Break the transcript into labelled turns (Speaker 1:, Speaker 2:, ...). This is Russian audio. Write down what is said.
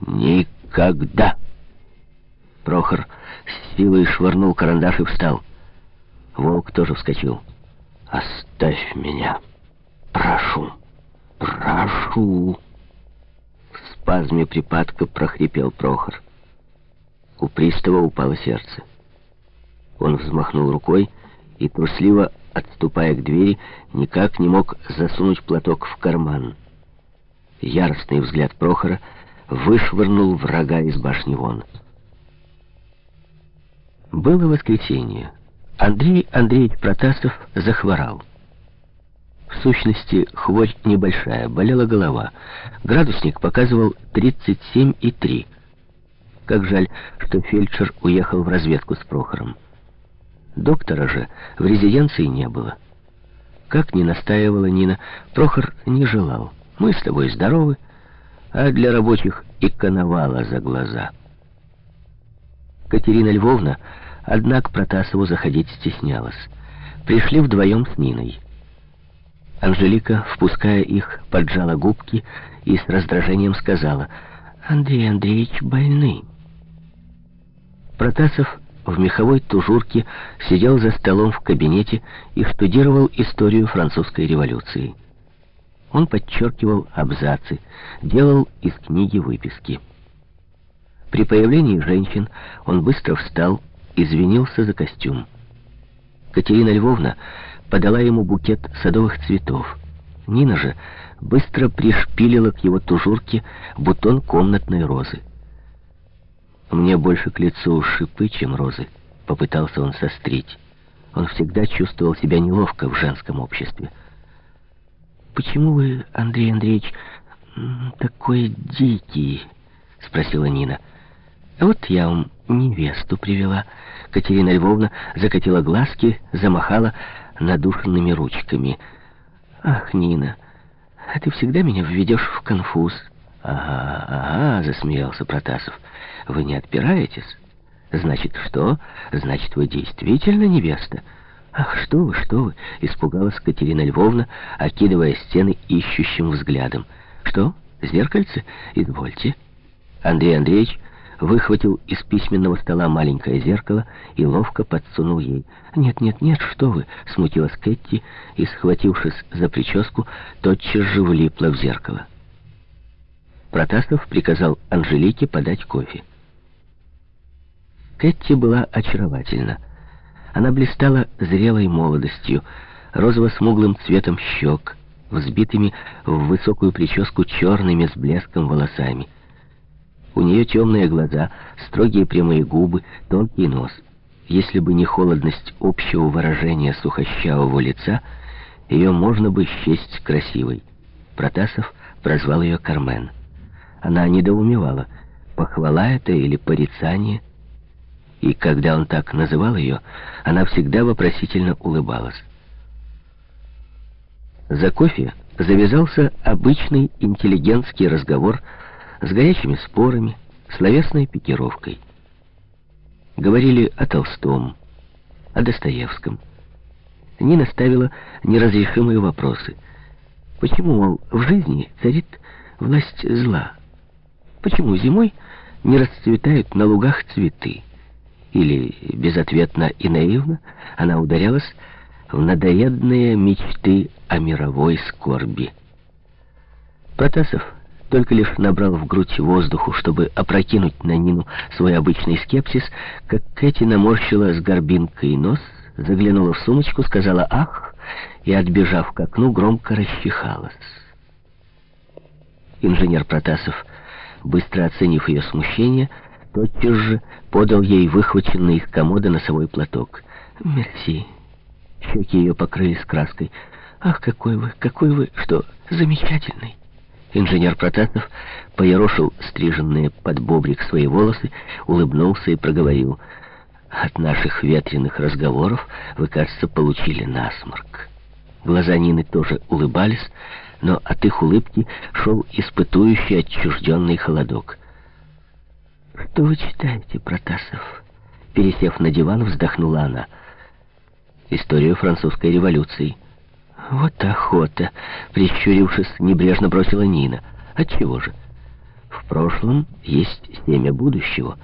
Speaker 1: Никогда! Прохор с силой швырнул карандаш и встал. Волк тоже вскочил. «Оставь меня! Прошу! Прошу!» В спазме припадка прохрипел Прохор. У пристава упало сердце. Он взмахнул рукой и, трусливо отступая к двери, никак не мог засунуть платок в карман. Яростный взгляд Прохора вышвырнул врага из башни вон. Было воскресенье. Андрей Андреевич Протасов захворал. В сущности, хворь небольшая, болела голова. Градусник показывал 37,3. Как жаль, что фельдшер уехал в разведку с Прохором. Доктора же в резиденции не было. Как ни настаивала Нина, Прохор не желал. Мы с тобой здоровы, а для рабочих и коновала за глаза. Катерина Львовна, однако, Протасову заходить стеснялась. Пришли вдвоем с Ниной. Анжелика, впуская их, поджала губки и с раздражением сказала, «Андрей Андреевич больны». Протасов в меховой тужурке сидел за столом в кабинете и штудировал историю французской революции. Он подчеркивал абзацы, делал из книги выписки. При появлении женщин он быстро встал, извинился за костюм. Катерина Львовна подала ему букет садовых цветов. Нина же быстро пришпилила к его тужурке бутон комнатной розы. «Мне больше к лицу шипы, чем розы», — попытался он сострить. Он всегда чувствовал себя неловко в женском обществе. «Почему вы, Андрей Андреевич, такой дикий?» — спросила Нина. «Вот я вам невесту привела». Катерина Львовна закатила глазки, замахала надушенными ручками. «Ах, Нина, ты всегда меня введешь в конфуз». «Ага, ага», — засмеялся Протасов. «Вы не отпираетесь?» «Значит, что? Значит, вы действительно невеста?» «Ах, что вы, что вы!» — испугалась Катерина Львовна, окидывая стены ищущим взглядом. «Что? Зеркальце? Извольте». Андрей Андреевич выхватил из письменного стола маленькое зеркало и ловко подсунул ей. «Нет, нет, нет, что вы!» — смутилась Кэти и, схватившись за прическу, тотчас же влипла в зеркало. Протасов приказал Анжелике подать кофе. Кэти была очаровательна. Она блистала зрелой молодостью, розово-смуглым цветом щек, взбитыми в высокую прическу черными с блеском волосами. У нее темные глаза, строгие прямые губы, тонкий нос. Если бы не холодность общего выражения сухощавого лица, ее можно бы счесть красивой. Протасов прозвал ее Кармен. Она недоумевала, похвала это или порицание. И когда он так называл ее, она всегда вопросительно улыбалась. За кофе завязался обычный интеллигентский разговор с горячими спорами, словесной пикировкой. Говорили о Толстом, о Достоевском. Нина ставила неразрешимые вопросы. Почему, мол, в жизни царит власть зла? Почему зимой не расцветают на лугах цветы? Или, безответно и наивно, она ударялась в надоедные мечты о мировой скорби. Протасов только лишь набрал в грудь воздуху, чтобы опрокинуть на Нину свой обычный скепсис, как Кэти наморщила с горбинкой нос, заглянула в сумочку, сказала «ах» и, отбежав к окну, громко расчихалась. Инженер Протасов быстро оценив ее смущение, тотчас же подал ей выхваченный из комода носовой платок. «Мерси». Щеки ее покрылись краской. «Ах, какой вы, какой вы, что, замечательный!» Инженер Протасов поерошил стриженные под бобрик свои волосы, улыбнулся и проговорил. «От наших ветреных разговоров вы, кажется, получили насморк». Глаза Нины тоже улыбались, но от их улыбки шел испытующий отчужденный холодок. «Что вы читаете, Протасов?» Пересев на диван, вздохнула она. «Историю французской революции». «Вот охота!» — прищурившись, небрежно бросила Нина. «Отчего же?» «В прошлом есть семя будущего.